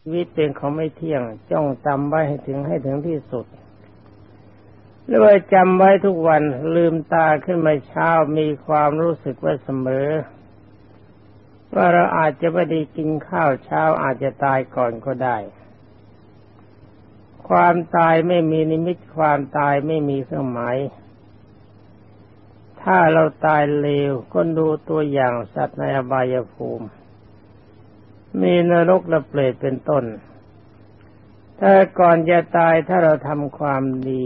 ชีวิตเป็นของไม่เที่ยง จ้องจำไว้ให้ถึงให้ถึงที่สุดหรือว่าจำไว้ทุกวันลืมตาขึ้นมาเช้ามีความรู้สึกว่าเสมอ ว่าเราอาจจะไม่ได้กินข้าวเช้าอาจจะตายก่อนก็ได้ ความตายไม่มีนิมิตความตายไม่มีเครื่องหมายถ้าเราตายเร็วก็ดูตัวอย่างสัตว์ในอบายภูมิ มีนรกและเปรตเป็นต้น ถ้าก่อนจะตายถ้าเราทำความดี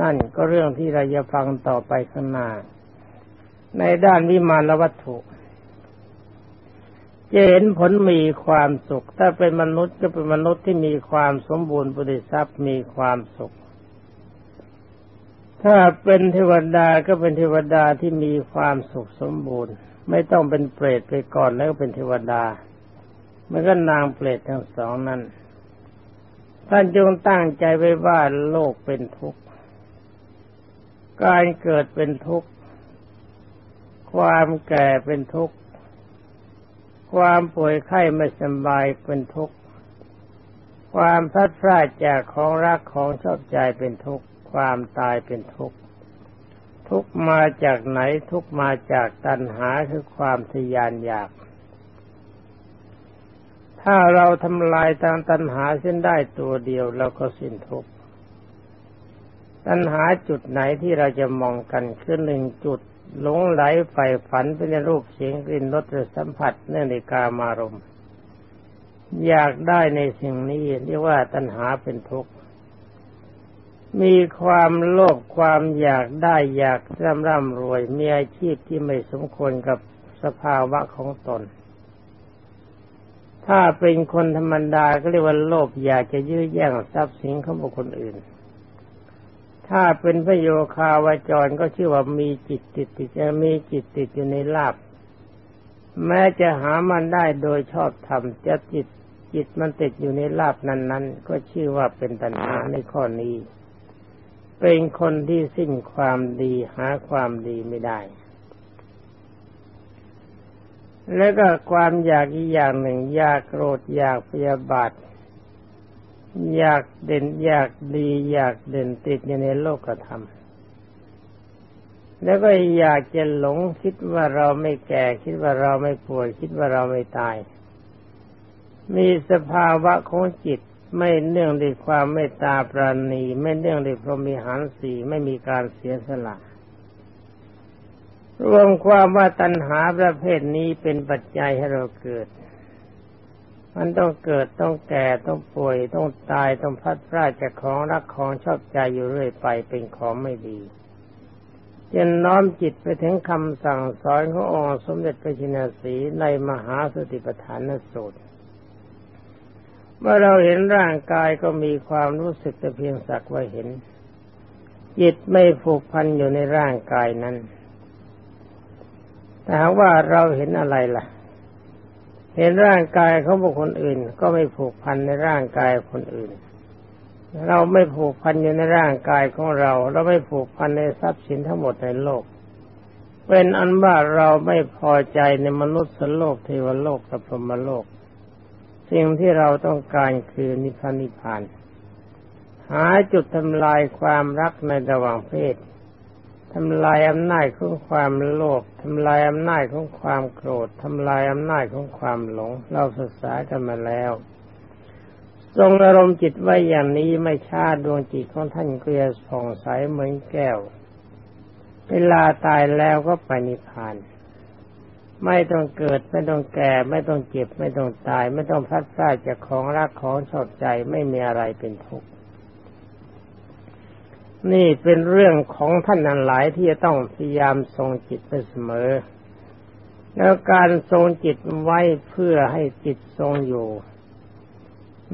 นั่นก็เรื่องที่เราจะฟังต่อไปข้างหน้า ในด้านวิมานวัตถุจะเห็นผลมีความสุข ถ้าเป็นมนุษย์ก็เป็นมนุษย์ที่มีความสมบูรณ์บริสัทธิ์มีความสุข ถ้าเป็นเทวดาก็เป็นเทวดาที่มีความสุขสมบูรณ์ ไม่ต้องเป็นเปรตไปก่อนแล้วก็เป็นเทวดา มันก็นางเปรตทั้งสองนั้นท่านจงตั้งใจไว้ว่าโลกเป็นทุกข์ การเกิดเป็นทุกข์ ความแก่เป็นทุกข์ ความป่วยไข้ไม่สบายเป็นทุกข์ ความพัดพลาดจากของรักของชอบใจเป็นทุกข์ ความตายเป็นทุกข์ ทุกมาจากไหนทุกมาจากตัณหาคือความทยานอยาก ถ้าเราทำลายทางตัณหาเส้นได้ตัวเดียวเราก็สิ้นทุกข์ตัณหาจุดไหนที่เราจะมองกันคือหนึ่งจุดหลงไหลใฝ่ฝันเป็นรูปเสียงกลิ่นรสสัมผัสเนื่องในกามารมอยากได้ในสิ่งนี้เรียกว่าตัณหาเป็นทุกข์มีความโลภความอยากได้อยากร่ำร่ำรวยมีอาชีพที่ไม่สมควรกับสภาวะของตน ถ้าเป็นคนธรรมดาก็เรียกว่าโลภอยากจะยื้อแย่งทรัพย์สินของบุคคลอื่น ถ้าเป็นพระโยคาวาจรก็ชื่อว่ามีจิตติดติดจะมีจิตติดอยู่ในลาบแม้จะหามันได้โดยชอบธรรมจะจิตจิตมันติดอยู่ในลาบนั้น ๆ ก็ชื่อว่าเป็นตัณหาในข้อนี้ เป็นคนที่สิ้นความดีหาความดีไม่ได้ แล้วก็ความอยากอีกอย่างหนึ่ง อยากโกรธอยากพยาบาทอยากเด่นอยากดีอยากเด่นติดอยู่ในโลกธรรมแล้วก็อยากจะหลงคิดว่าเราไม่แก่ คิดว่าเราไม่ป่วย คิดว่าเราไม่ตาย มีสภาวะของจิตไม่เนื่องด้วยความเมตตาปราณี ไม่เนื่องด้วยพรหมีหารสีไม่มีการเสียสละ รวมความว่าตัณหาประเภทนี้เป็นปัจจัยให้เราเกิด มันต้องเกิดต้องแก่ต้องป่วยต้องตายต้องพัดพลาดจากของรักของชอบใจอยู่เรื่อยไปเป็นของไม่ดีจนน้อมจิตไปถึงคำสั่งสอนขององค์สมเด็จพระชินสีในมหาสติปัฏฐานสูตร เมื่อเราเห็นร่างกายก็มีความรู้สึกแต่เพียงสักว่าเห็น จิตไม่ผูกพันอยู่ในร่างกายนั้น แต่ว่าเราเห็นอะไรล่ะ เห็นร่างกายของบุคคลอื่น ก็ไม่ผูกพันในร่างกายคนอื่น เราไม่ผูกพันอยู่ในร่างกายของเรา เราไม่ผูกพันในทรัพย์สินทั้งหมดในโลก เป็นอันว่าเราไม่พอใจในมนุษย์สโลกเทวโลกกับพรหมโลก สิ่งที่เราต้องการคือนิพพานิพานหาจุดทำลายความรักในระหว่างเพศ ทำลายอำนาจของความโลภทำลายอำนาจของความโกรธทำลายอำนาจของความหลง เราศึกษากันมาแล้วทรงอารมณ์จิตไว้อย่างนี้ไม่ชาดวงจิตของท่านเก็จะส่องใสเหมือนแก้ว เวลาตายแล้วก็ไปนิพพาน ไม่ต้องเกิดไม่ต้องแก่ ไม่ต้องเจ็บ ไม่ต้องตาย ไม่ต้องพัดพลาดจากของรักของชอบใจไม่มีอะไรเป็นทุกข์ นี่เป็นเรื่องของท่านนั้นหลายที่จะต้องพยายามทรงจิตไปเสมอ แล้วการทรงจิตไว้เพื่อให้จิตทรงอยู่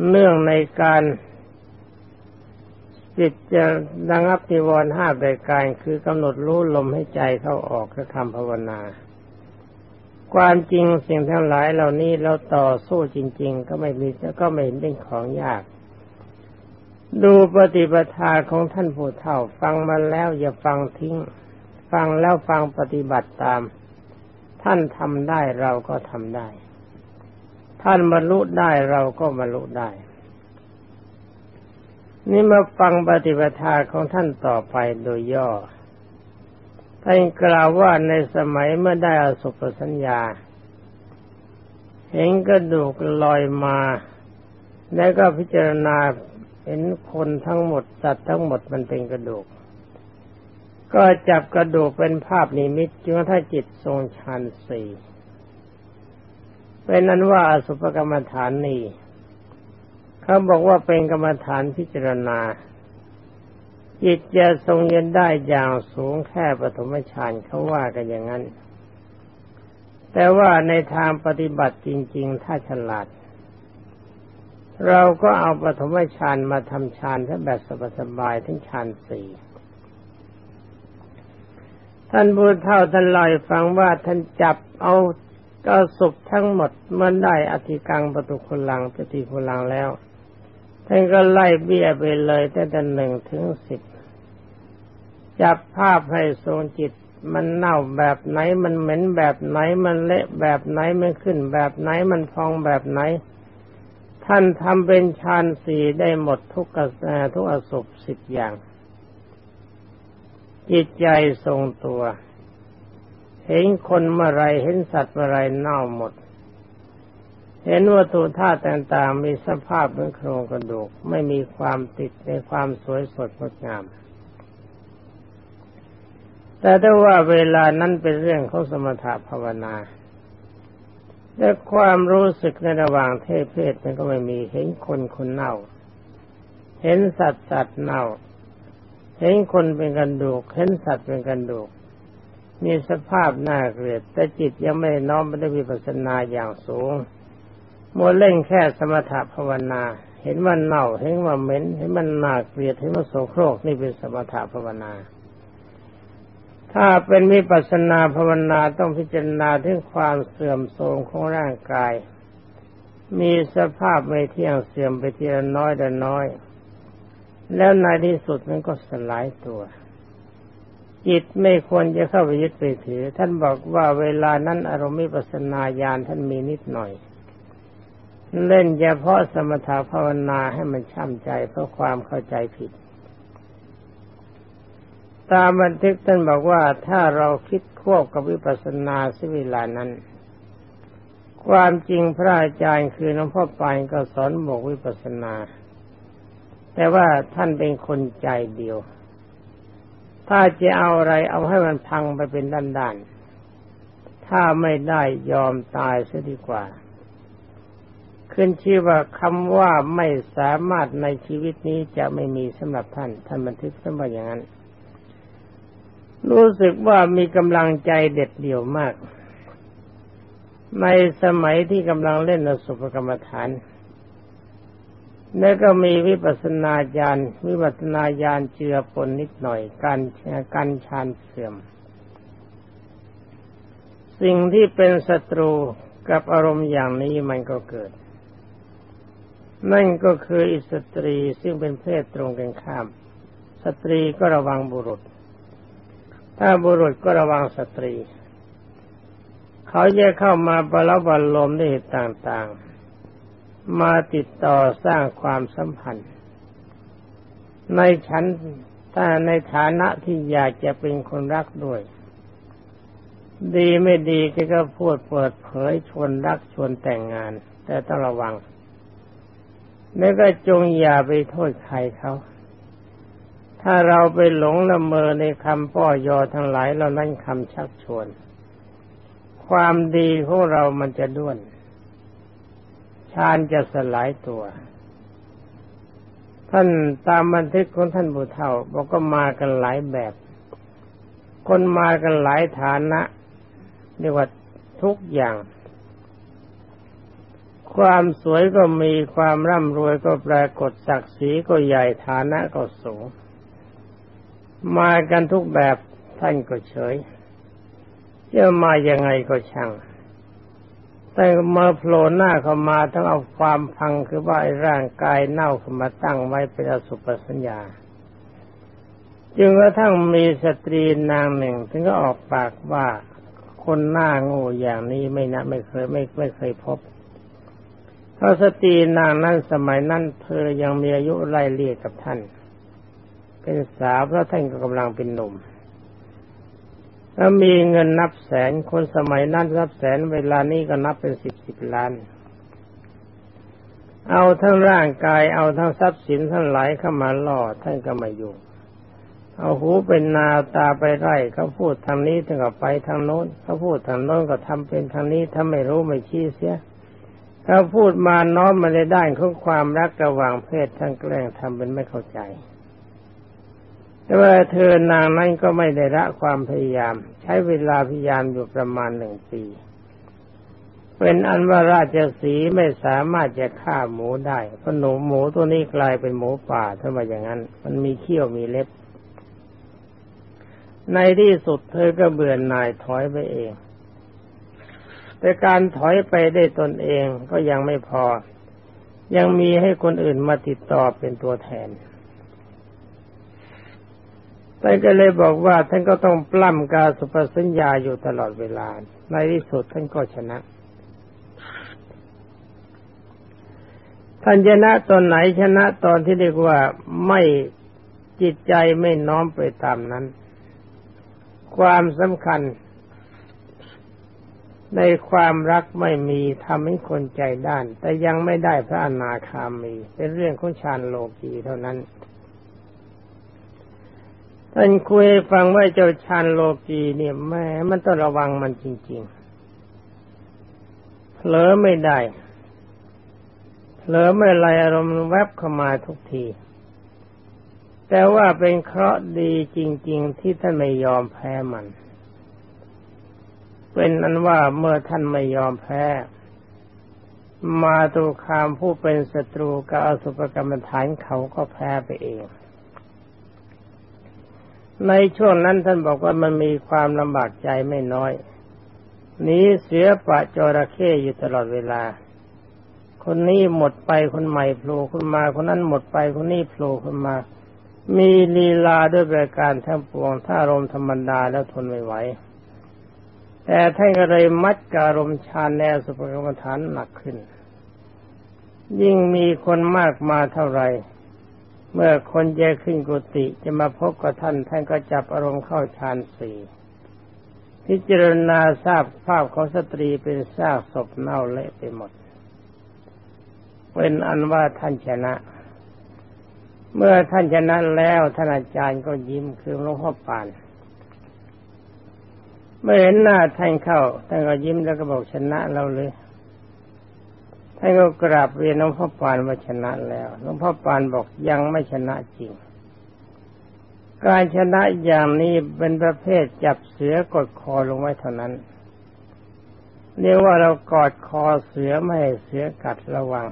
เนื่องในการจิตจะระงับนิวรณ์ห้าใายการคือกำหนดรู้ลมให้ใจเข้าออกคือคำภาวนา ความจริงสิ่งทั้งหลายเหล่านี้เราต่อสู้จริง ๆ ก็ไม่มีก็ไม่เห็นเป็นของยาก ดูปฏิปทาของท่านผู้เฒ่า ฟังมาแล้วอย่าฟังทิ้ง ฟังแล้วฟังปฏิบัติตาม ท่านทำได้เราก็ทำได้ ท่านบรรลุได้เราก็บรรลุได้ นี่มาฟังปฏิปทาของท่านต่อไปโดยย่อท่านกล่าวว่าในสมัยเมื่อได้อสุปสัญญา เห็นกระดูกลอยมา แล้วก็พิจารณา เห็นคนทั้งหมดสัตว์ทั้งหมดมันเป็นกระดูก ก็จับกระดูกเป็นภาพนิมิตจนถ้าจิตทรงฌานสี่เป็นนั้นว่าอสุภกรรมฐานนี้เขาบอกว่าเป็นกรรมฐานพิจารณา จิตจะทรงเย็นได้อย่างสูงแค่ปฐมฌานเขาว่ากันอย่างนั้น แต่ว่าในทางปฏิบัติจริง ๆ ถ้าฉลาด เราก็เอาปฐมฌานมาทำฌานถ้าแบบสบายๆทั้งฌานสี่ท่านบูเท่าท่านลอยฟังว่าท่านจับเอาก็สุขทั้งหมดเมื่อได้อธิกังประตุคุลังปฏิคุลังแล้วท่านก็ไล่เบี้ยไปเลยตั้งแต่หนึ่งถึงสิบจับภาพให้ทรงจิต มันเน่าแบบไหนมันเหม็นแบบไหนมันเละแบบไหนมันขึ้นแบบไหนมันพองแบบไหน ท่านทำเป็นฌานสี่ได้หมดทุกกระแสทุกอสุปสิบอย่าง จิตใจทรงตัว เห็นคนเมื่อไรเห็นสัตว์เมื่อไรเน่าหมด เห็นวัตถุธาตุต่างๆ มีสภาพเหมือนโครงกระดูก ไม่มีความติดในความสวยสดงดงาม แต่ถ้าว่าเวลานั้นเป็นเรื่องของสมถะภาวนา แต่ความรู้สึกในระหว่างเทพเพศมันก็ไม่มีเห็นคนคนเน่า เห็นสัตว์สัตว์เน่า เห็นคนเป็นกระดูก เห็นสัตว์เป็นกระดูก มีสภาพน่าเกลียดแต่จิตยังไม่น้อมไม่ได้วิปัสนาอย่างสูงมัวเล่นแค่สมถะภาวนา เห็นมันเน่า เห็นว่าเหม็น เห็นมันน่าเกลียดเห็นมันโสโครกนี่เป็นสมถะภาวนา ถ้าเป็นวิปัสนาภาวนาต้องพิจารณาถึงความเสื่อมโทรมของร่างกาย มีสภาพไม่เที่ยงเสื่อมไปทีละน้อยแต่น้อย แล้วในที่สุดมันก็สลายตัว จิตไม่ควรจะเข้าไปยึดไปถือ ท่านบอกว่าเวลานั้นอารมณ์มิปัสนาญาณท่านมีนิดหน่อย เล่นเฉพาะสมถะภาวนาให้มันช่ำใจเพราะความเข้าใจผิด ตามบันทึกท่านบอกว่าถ้าเราคิดควบกับวิปัสสนาสิเวลานั้น ความจริงพระอาจารย์คือหลวงพ่อปานก็สอนบอกวิปัสสนา แต่ว่าท่านเป็นคนใจเดียว ถ้าจะเอาอะไรเอาให้มันพังไปเป็นด้านๆ ถ้าไม่ได้ยอมตายซะดีกว่า ขึ้นชื่อว่าคำว่าไม่สามารถในชีวิตนี้จะไม่มีสำหรับท่าน ท่านบันทึกขึ้นมาอย่างนั้น รู้สึกว่ามีกำลังใจเด็ดเดี่ยวมาก ในสมัยที่กำลังเล่นอสุภกรรมฐาน แล้วก็มีวิปัสนาญาณวิปัสนาญาณเจือปนนิดหน่อย การการชานเสื่อม สิ่งที่เป็นศัตรูกับอารมณ์อย่างนี้มันก็เกิด นั่นก็คืออิสตรีซึ่งเป็นเพศตรงกันข้าม สตรีก็ระวังบุรุษ ถ้าบุรุษก็ระวังสตรี เขาจะเข้ามาบรลบรลมด้วยเหตุต่างๆ มาติดต่อสร้างความสัมพันธ์ ในฉันถ้าในฐานะที่อยากจะเป็นคนรักด้วย ดีไม่ดีก็พูดเปิดเผยชวนรักชวนแต่งงาน แต่ต้องระวังแล้วก็จงอย่าไปโทษใครเขา ถ้าเราไปหลงละเมอในคำป้อยอทั้งหลายเรานั่นคำชักชวน ความดีของเรามันจะด้วนฌานจะสลายตัว ท่านตามบันทึกของท่านบุเท่าบอกก็มากันหลายแบบ คนมากันหลายฐานะเรียกว่าทุกอย่าง ความสวยก็มีความร่ำรวยก็ปรากฏศักดิ์ศรีก็ใหญ่ฐานะก็สูง มากันทุกแบบท่านก็เฉยจะมายังไงก็ช่าง แต่เมาโผล่หน้าเข้ามาทั้งเอาความพังคือว่าร่างกายเน่าขึ้นมาตั้งไว้เป็นอสุปสัญญา จึงกระทั่งมีสตรีนางหนึ่ง ถึงก็ออกปากว่าคนหน้าโง่อย่างนี้ไม่นะไม่เคยไม่ไม่เคยพบราะสตรีนางนั้นสมัยนั้นเธอยังมีอายุไล่เลี่ยกับท่าน เป็นสาวเพราะท่านก็กำลังเป็นหนุ่มแล้วมีเงินนับแสนคนสมัยนั้นนับแสนเวลานี้ก็นับเป็นสิบสิบล้าน เอาทั้งร่างกายเอาทั้งทรัพย์สินทั้งหลายเข้ามาล่อท่านก็ไม่ยุ่เอาหูเป็นนาตาไปไร่เขาพูดทางนี้ถึงกับไปทางโน้นเขาพูดทางโน้นก็ทำเป็นทางนี้ถ้าไม่รู้ไม่ชี้เสียเขาพูดมาน้อมมาในด้านของความรักระหว่างเพศทั้งแกล้งทำเป็นไม่เข้าใจ แต่ว่าเธอนางนั้นก็ไม่ได้ละความพยายาม ใช้เวลาพยายามอยู่ประมาณหนึ่งปีเป็นอันว่าราชสีไม่สามารถจะฆ่าหมูได้เพราะหนูหมูตัวนี้กลายเป็นหมูป่าถ้ามาอย่างนั้น มันมีเขี้ยวมีเล็บ ในที่สุดเธอก็เบื่อหน่ายถอยไปเอง แต่การถอยไปได้ตนเองก็ยังไม่พอ ยังมีให้คนอื่นมาติดต่อเป็นตัวแทน ท่านก็เลยบอกว่าท่านก็ต้องปล้ำกาสุปสัญญาอยู่ตลอดเวลา ในที่สุดท่านก็ชนะ ท่านชนะตอนไหนชนะตอนที่เรียกว่าไม่จิตใจไม่น้อมไปตามนั้น ความสำคัญ ในความรักไม่มีทำให้คนใจด้าน แต่ยังไม่ได้พระอนาคามี เป็นเรื่องของฌานโลกีเท่านั้น ท่านคุยฟังว่าเจ้าฌานโลกีเนี่ยแม่มันต้องระวังมันจริงๆเผลอไม่ได้เผลอไม่ไรอารมณ์แวบเข้ามาทุกที แต่ว่าเป็นเคราะห์ดีจริง ๆ ที่ท่านไม่ยอมแพ้มัน เป็นอันว่าเมื่อท่านไม่ยอมแพ้ มาตุคามผู้เป็นศัตรูกับอสุภกรรมฐานเขาก็แพ้ไปเอง ในช่วงนั้นท่านบอกว่ามันมีความลำบากใจไม่น้อยหนีเสือปะจระเข้อยู่ตลอดเวลา คนนี้หมดไปคนใหม่โผล่ขึ้นมา คนนั้นหมดไปคนนี้โผล่ขึ้นมา มีลีลาด้วยประการทั้งปวงถ้ารมธรรมดาแล้วทนไม่ไหวแต่ท่านก็เลยมัดการมฌาแนวสุภกรรมฐานหนักขึ้น ยิ่งมีคนมากมาเท่าไหร่ เมื่อคนแยขึ้นกุฏิจะมาพบกับท่านท่านก็จับอารมณ์เข้าฌานสี่พิจารณาทราบภาพของสตรีเป็นซากศพเน่าเละไปหมด เป็นอันว่าท่านชนะ เมื่อท่านชนะแล้วท่านอาจารย์ก็ยิ้มคือหลวงพ่อปานเมื่อเห็นหน้าท่านเข้าท่านก็ยิ้มแล้วก็บอกชนะเราเลย ท่านก็กราบเรียนหลวงพ่อปานว่าชนะแล้วหลวงพ่อปานบอกยังไม่ชนะจริง การชนะอย่างนี้เป็นประเภทจับเสือกดคอลงไว้เท่านั้นเรียกว่าเรากอดคอเสือไม่ให้เสือกัดระวัง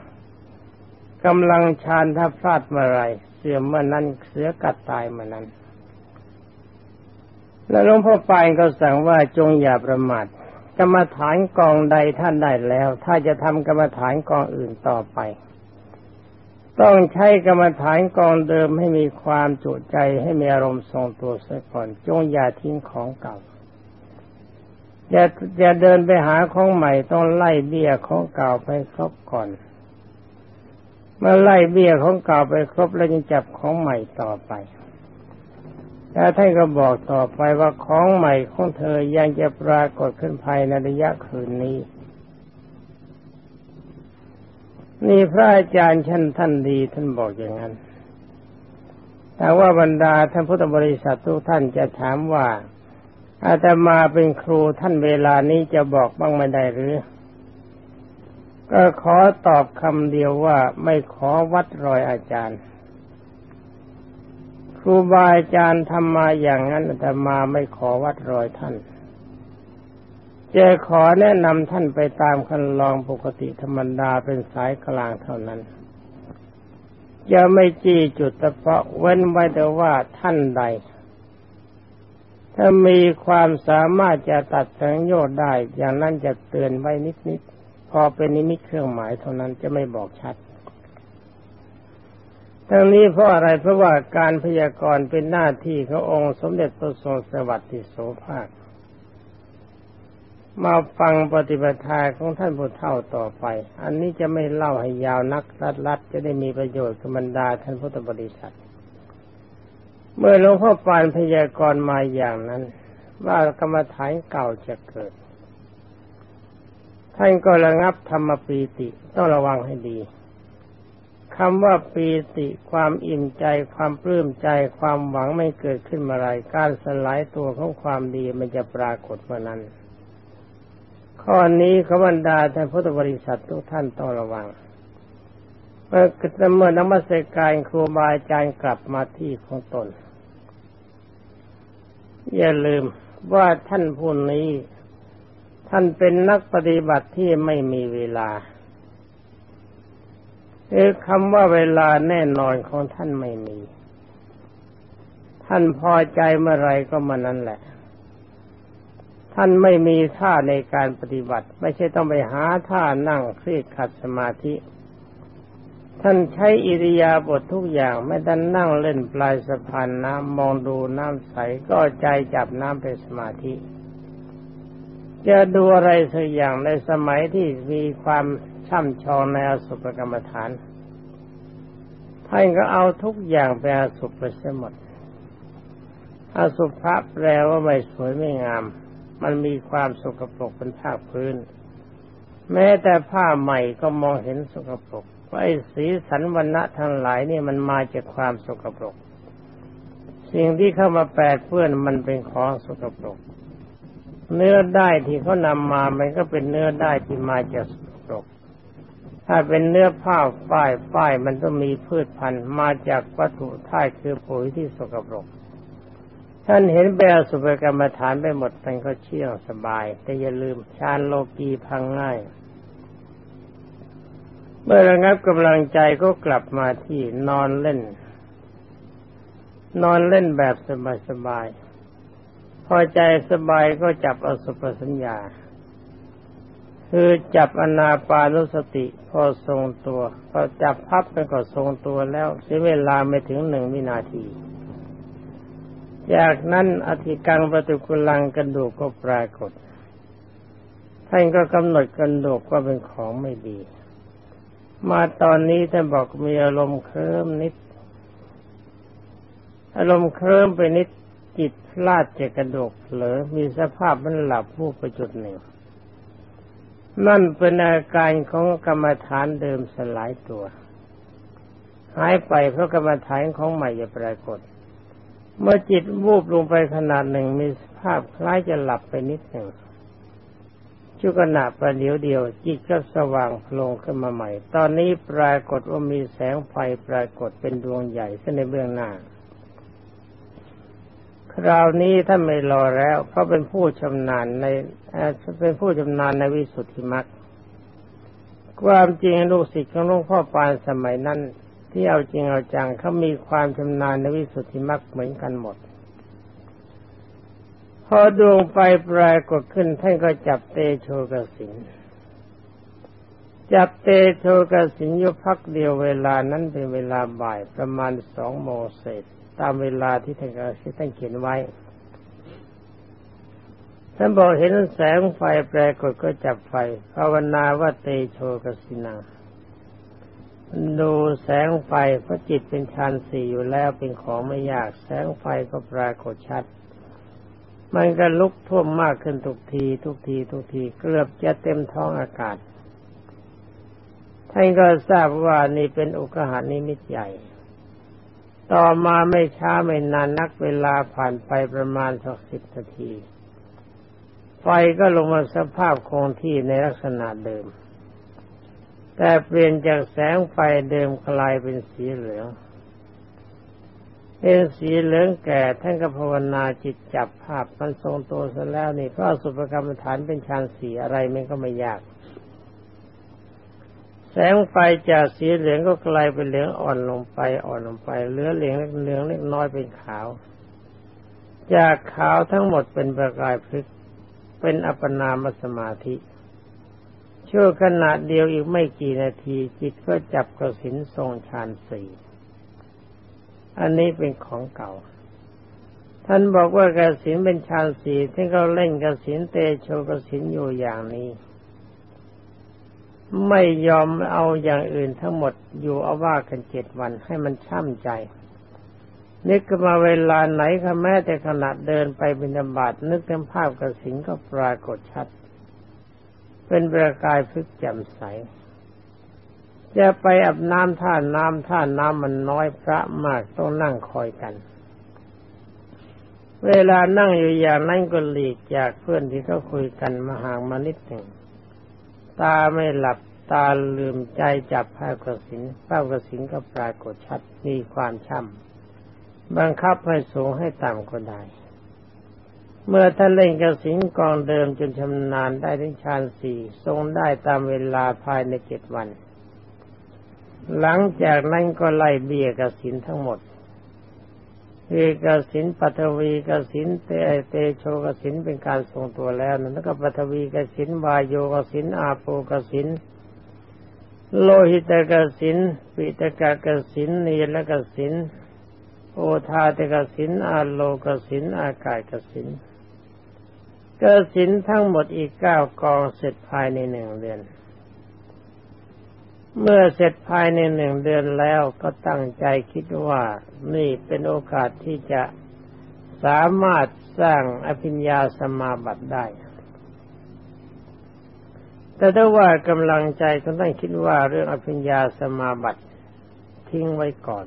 กำลังชานถ้าพลาดเมื่อไรเสือเมื่อนั้นเสือกัดตายเมื่อนั้น แล้วหลวงพ่อปานก็สั่งว่าจงอย่าประมาท กรรมฐานกองใดท่านได้แล้ว ถ้าจะทำกรรมฐานกองอื่นต่อไป ต้องใช้กรรมฐานกองเดิมให้มีความจุใจให้มีอารมณ์ทรงตัวเสียก่อน จงอย่าทิ้งของเก่าอย่าอย่าเดินไปหาของใหม่ต้องไล่เบี้ยของเก่าไปครบก่อน เมื่อไล่เบี้ยของเก่าไปครบแล้วจึงจับของใหม่ต่อไป แล้วท่านก็บอกต่อไปว่าของใหม่ของเธอยังจะปรากฏขึ้นภายในระยะคืนนี้ นี่พระอาจารย์ชั้นท่านดีท่านบอกอย่างนั้น แต่ว่าบรรดาท่านพุทธบริษัททุกท่านจะถามว่า อาตมาเป็นครูท่านเวลานี้จะบอกบ้างไม่ได้หรือ ก็ขอตอบคำเดียวว่าไม่ขอวัดรอยอาจารย์ ครูบาอาจารย์ทำมาอย่างนั้นแต่มาไม่ขอวัดรอยท่านจะขอแนะนำท่านไปตามคันลองปกติธรรมดาเป็นสายกลางเท่านั้นจะไม่จี้จุดเฉพาะเว้นไว้แต่ว่าท่านใด ถ้ามีความสามารถจะตัดสังโยชน์ได้ อย่างนั้นจะเตือนไว้นิดๆพอเป็นนิมิตเครื่องหมายเท่านั้นจะไม่บอกชัด ทั้งนี้เพราะอะไรเพราะว่าการพยากรณ์เป็นหน้าที่ขององค์สมเด็จพระทรงสวัสดิโสภาค มาฟังปฏิบัติทาของท่านผู้เฒ่าต่อไป อันนี้จะไม่เล่าให้ยาวนักรัดๆจะได้มีประโยชน์กับบรรดาท่านพุทธบริษัท เมื่อหลวงพ่อปานพยากรณ์มาอย่างนั้น ว่ากรรมฐานเก่าจะเกิด ท่านก็ระงับธรรมปีติต้องระวังให้ดี คำว่าปีติความอิ่มใจความปลื้มใจความหวังไม่เกิดขึ้นมาไรการสลายตัวของความดีมันจะปรากฏเมื่อนั้น ข้อนี้ขบันดาท่านพุทธบริษัททุกท่านต้องระวังเมื่อเมื่อนมัสการครูบาอาจารย์กลับมาที่ของตน อย่าลืมว่าท่านผู้นี้ ท่านเป็นนักปฏิบัติที่ไม่มีเวลา คือคำว่าเวลาแน่นอนของท่านไม่มี ท่านพอใจเมื่อไรก็มานั้นแหละ ท่านไม่มีท่าในการปฏิบัติ ไม่ใช่ต้องไปหาท่านั่งเครียดขัดสมาธิ ท่านใช้อิริยาบถททุกอย่าง ไม่ได้นั่งเล่นปลายสะพานน้ำมองดูน้ำใสก็ใจจับน้ำเป็นสมาธิ จะดูอะไรสักอย่างในสมัยที่มีความช่ำชองในอสุภกรรมฐานท่านก็เอาทุกอย่างไปอสุภไปเสียหมดอสุภะแปลว่าไม่สวยไม่งาม มันมีความสกปรกเป็นภาคพื้น แม้แต่ผ้าใหม่ก็มองเห็นสกปรกว่าไอ้สีสันวันณะทั้งหลายนี่มันมาจากความสกปรก สิ่งที่เข้ามาแปดเปื้อนมันเป็นของสกปรก เนื้อได้ที่เขานำมามันก็เป็นเนื้อได้ที่มาจากสกปรกถ้าเป็นเนื้อผ้าฝ้ายฝ้ายมันต้องมีพืชพันธุ์มาจากวัตถุธาตุคือปุ๋ยที่สกปรกท่านเห็นแบบสุภกรรมฐานไปหมดมันก็เชี่ยวสบาย แต่อย่าลืมชานโลกีพังง่าย เมื่อระงับกำลังใจก็กลับมาที่นอนเล่น นอนเล่นแบบสบายๆพ อใจสบายก็จับอสุภสัญญา คือจับอนาปานุสติพอทรงตัวพอจับพับไปก็ทรงตัวแล้วใช้เวลาไม่ถึงหนึ่งวินาที จากนั้นอธิกังปฏิกุลังกระดูกก็ปรากฏท่านก็กำหนดกระดูกว่าเป็นของไม่ดี มาตอนนี้ท่านบอกมีอารมณ์เคลิ้มนิด อารมณ์เคลิ้มไปนิด พลาดจากระดกเหลอมีสภาพมันหลับผู้ไปจุดหนึ่ง นั่นเป็นอาการของกรรมฐานเดิมสลายตัว หายไปเพราะกรรมฐานของใหม่จะปรากฏ เมื่อจิตวูบลงไปขนาดหนึ่งมีภาพคล้ายจะหลับไปนิดหนึ่งชั่วขณะประเดี๋ยวเดียว จิตก็สว่างโผล่ขึ้นมาใหม่ ตอนนี้ปรากฏว่ามีแสงไฟปรากฏเป็นดวงใหญ่ขึ้นในเบื้องหน้า คราวนี้ท่านไม่รอแล้ว เพราะเป็นผู้ชำนาญในเป็นผู้ชำนาญในวิสุทธิมรรคความจริงลูกศิษย์ของหลวงพ่อปานสมัยนั้น ที่เอาจริงเอาจังเขามีความชำนาญในวิสุทธิมรรคเหมือนกันหมด พอดวงไฟปรายกฏขึ้นท่านก็จับเตโชกสินจับเตโชกสินยุพักเดียวเวลานั้นเป็นเวลาบ่ายประมาณสองโมงเศษ ตามเวลาที่ท่านที่ท่านเขียนไว้ ท่านบอกเห็นแสงไฟแปรกฏก็จับไฟ ภาวนาว่าเตโชกสินาดูแสงไฟเพราะจิตเป็นฌานสี่อยู่แล้วเป็นของไม่ยาก แสงไฟก็ปรากฏชัด มันก็ลุกท่วมมากขึ้นทุกที ทุกทีทุกทีเกือบจะเต็มท้องอากาศท่านก็ทราบว่านี่เป็นอุกหานิมิตใหญ่ ต่อมาไม่ช้าไม่นานนักเวลาผ่านไปประมาณสักสิบนาที ไฟก็ลงมาสภาพคงที่ในลักษณะเดิม แต่เปลี่ยนจากแสงไฟเดิมกลายเป็นสีเหลืองเป็นสีเหลืองแก่ท่านก็ภาวนาจิตจับภาพมันทรงตัวซะแล้วนี่เพราะสุภกรรมฐานเป็นฌานสีอะไรมันก็ไม่ยาก แสงไฟจากสีเหลืองก็กลายเป็นเหลืองอ่อนลงไปอ่อนลงไปเหลือเหลืองเหลืองเล็กน้อยเป็นขาว จากขาวทั้งหมดเป็นประกายพลึกเป็นอัปปนามสมาธิชั่วขณะเดียวอีกไม่กี่นาที จิตก็จับกระสินทรงฌานสี่อันนี้เป็นของเก่า ท่านบอกว่ากระสินเป็นฌานสี่ที่เขาเล่นกระสินเตโชกระสินอยู่อย่างนี้ ไม่ยอมเอาอย่างอื่นทั้งหมดอยู่เอาว่ากันเจ็ดวันให้มันช่ำใจ นึกมาเวลาไหนก็แม้แต่ขณะเดินไปบิณฑบาตนึกถึงภาพกสินก็ปรากฏชัด เป็นประกายพึกแจ่มใส จะไปอาบน้ำท่าน้ำท่าน้ำมันน้อยพระมากต้องนั่งคอยกัน เวลานั่งอยู่อย่างนั้นก็หลีกจากเพื่อนที่เขาคุยกันมาห่างมานิดหนึ่ง ตาไม่หลับตาลืมใจจับภาพกสินภาพกสินก็ปรากฏชัดมีความช่ำบังคับให้สูงให้ต่ำก็ได้ เมื่อท่านเล่นกระสิงกองเดิมจนชำนาญได้ถึงฌานสี่ทรงได้ตามเวลาภายในเจ็ดวัน หลังจากนั้นก็ไล่เบี้ยกสินทั้งหมด เอกสินปัทวีกสินเตเตโชกสินเป็นการทรงตัวแล้วนั้นแล้วก็ปัทวีกสินวายโยกสินอาโปกสินโลหิตกสินปิตกกสินนีลกสินโอทาตกสินอาโลกสินอากาศกสินกสินทั้งหมดอีกเก้ากองเสร็จภายในหนึ่งเดือน เมื่อเสร็จภายในหนึ่งเดือนแล้วก็ตั้งใจคิดว่านี่เป็นโอกาสที่จะสามารถสร้างอภิญญาสมาบัติได้ แต่ถ้าว่ากำลังใจก็ต้องคิดว่าเรื่องอภิญญาสมาบัติทิ้งไว้ก่อน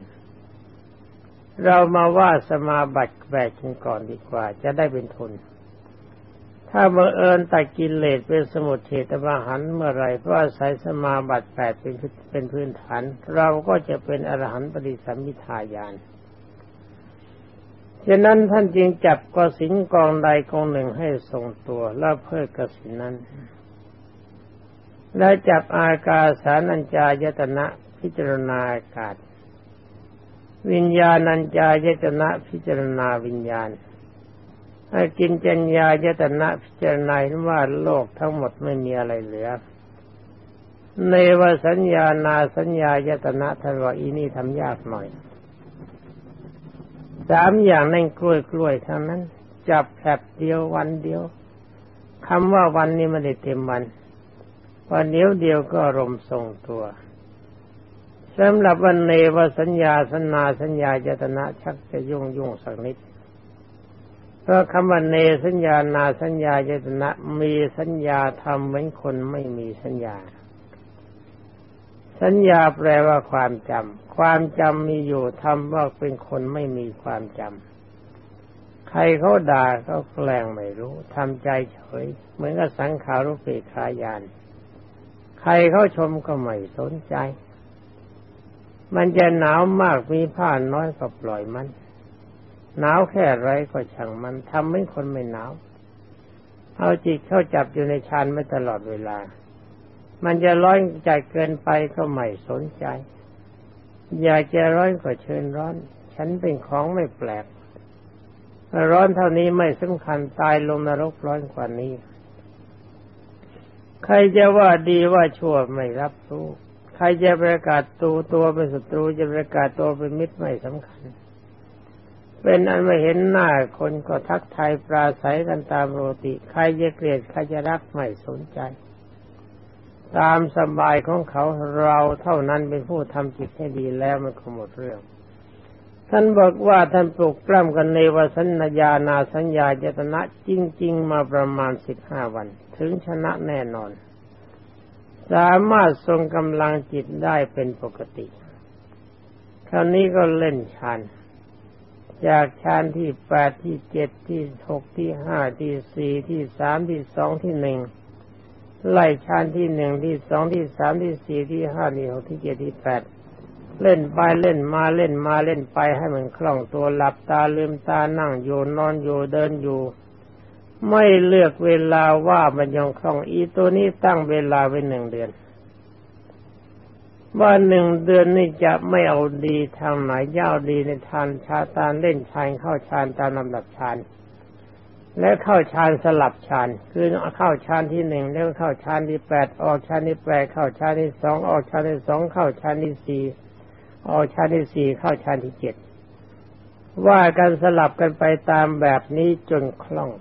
เรามาว่าสมาบัติแบกกันก่อนดีกว่า จะได้เป็นทุน ถ้าเมื่อเอิญตัดกิเลสเป็นสมุทเฉตมหันเมื่อไรเพราะอาศัยสมาบัติแปดเป็นเป็นพื้นฐาน เราก็จะเป็นอรหันต์ปฏิสัมมิทายานฉะนั้นท่านจึงจับกสินกองใดกองหนึ่งให้ทรงตัวแล้วเพิกกสินนั้น และจับอากาสานัญจายตนะพิจารณาอากาศ วิญญาณัญจายตนะพิจารณาวิญญาณ ให้กินจัญญายตนะพิจารณาว่าโลกทั้งหมดไม่มีอะไรเหลือ ในวสัญญานาสัญญายตนะท่านว่าอีนี่ทำยากหน่อยสามอย่างนั่นกล้วยกล้วยทั้งนั้น จับแผบเดียววันเดียวคำว่าวันนี้ไม่ได้เต็มวันวันเดียวเดียวก็รมทรงตัวสำหรับวันเนวสัญญาสัญนาสัญญาจตนะชักจะยุ่งยุ่งสักนิด เพราะคำว่าเนสัญญานาสัญญาเจตนะมีสัญญาทำเหมือนคนไม่มีสัญญา สัญญาแปลว่าความจำความจำมีอยู่ทำว่าเป็นคนไม่มีความจำใครเขาด่าเขาแกล้งไม่รู้ทำใจเฉย เหมือนกับสังขารุปเปขายาน ใครเขาชมก็ไม่สนใจ มันจะหนาวมากมีผ้าน้อยก็ปล่อยมัน หนาวแค่ไรก็ช่างมันทำให้คนไม่หนาว เอาจิตเข้าจับอยู่ในฌานไม่ตลอดเวลา มันจะร้อนใจเกินไปก็ไม่สนใจ อยากจะร้อนก็เชิญร้อน ฉันเป็นของไม่แปลก ร้อนเท่านี้ไม่สำคัญตายลงนรกร้อนกว่านี้ ใครจะว่าดีว่าชั่วไม่รับรู้ ใครจะประกาศตัวตัวเป็นศัตรูจะประกาศตัวเป็นมิตรไม่สำคัญ เป็นอันไม่เห็นหน้าคนก็ทักทายปราศัยกันตามโรติ ใครจะเกลียดใครจะรักไม่สนใจ ตามสบายของเขาเราเท่านั้นเป็นผู้ทำจิตให้ดีแล้วมันก็หมดเรื่อง ท่านบอกว่าท่านปลุกปล้ำกันในวสัญญานาสัญญาเจตนะจริง ๆ มาประมาณสิบห้าวัน ถึงชนะแน่นอน สามารถทรงกำลังจิตได้เป็นปกติคราวนี้ก็เล่นฌาน จากฌานที่แปดที่เจ็ดที่หกที่ห้าที่สี่ที่สามที่สองที่หนึ่งไล่ฌานที่หนึ่งที่สองที่สามที่สี่ที่ห้าที่หกที่เจ็ดที่แปดเล่นไปเล่นมาเล่นมาเล่นไปให้มันคล่องตัวหลับตาลืมตานั่งอยู่นอนอยู่เดินอยู่ ไม่เลือกเวลาว่ามันยังคล่องอีตัวนี้ตั้งเวลาไว้หนึ่งเดือน ว่าหนึ่งเดือนนี่จะไม่เอาดีทางไหนย่าดีในทานชาตานเล่นชานเข้าชานตามลำดับชานและเข้าชานสลับชานคือเข้าชานที่หนึ่งแล้วเข้าชานที่แปดออกชานที่แปดเข้าชานที่สองออกชานที่สองเข้าชานที่สี่ออกชานที่สี่เข้าชานที่เจ็ดว่ากันสลับกันไปตามแบบนี้จนคล่อง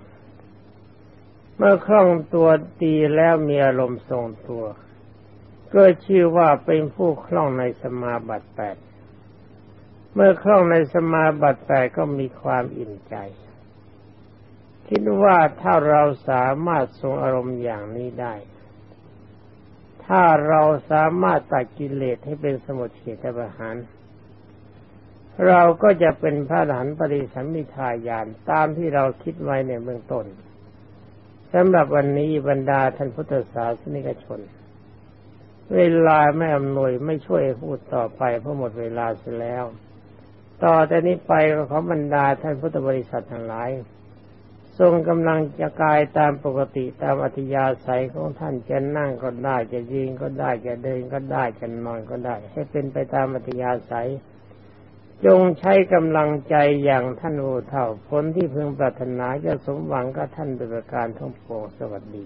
เมื่อคล่องตัวตีแล้วมีอารมณ์ทรงตัว ก็ชื่อว่าเป็นผู้คล่องในสมาบัติแปดเมื่อคล่องในสมาบัติแปดก็มีความอิ่มใจ คิดว่าถ้าเราสามารถทรงอารมณ์อย่างนี้ได้ ถ้าเราสามารถตัดกิเลสให้เป็นสมุทเฉทประหารเราก็จะเป็นพระอรหันตปริสัมมิทายานตามที่เราคิดไว้ในเบื้องต้นสำหรับวันนี้บรรดาท่านพุทธศาสนิกชน เวลาไม่อำนวยไม่ช่วยพูดต่อไปเพราะหมดเวลาเสียแล้ว ต่อแต่นี้ไปขอบรรดาท่านพุทธบริษัททั้งหลาย ทรงกำลังจะกายตามปกติตามอัธยาศัยของท่านจะนั่งก็ได้จะยืนก็ได้จะเดินก็ได้จะนอนก็ได้ ให้เป็นไปตามอัธยาศัย จงใช้กำลังใจอย่างท่านโอเท่าผลที่พึงปรารถนาจะสมหวังกับท่านโดยประการทั้งปวงสวัสดี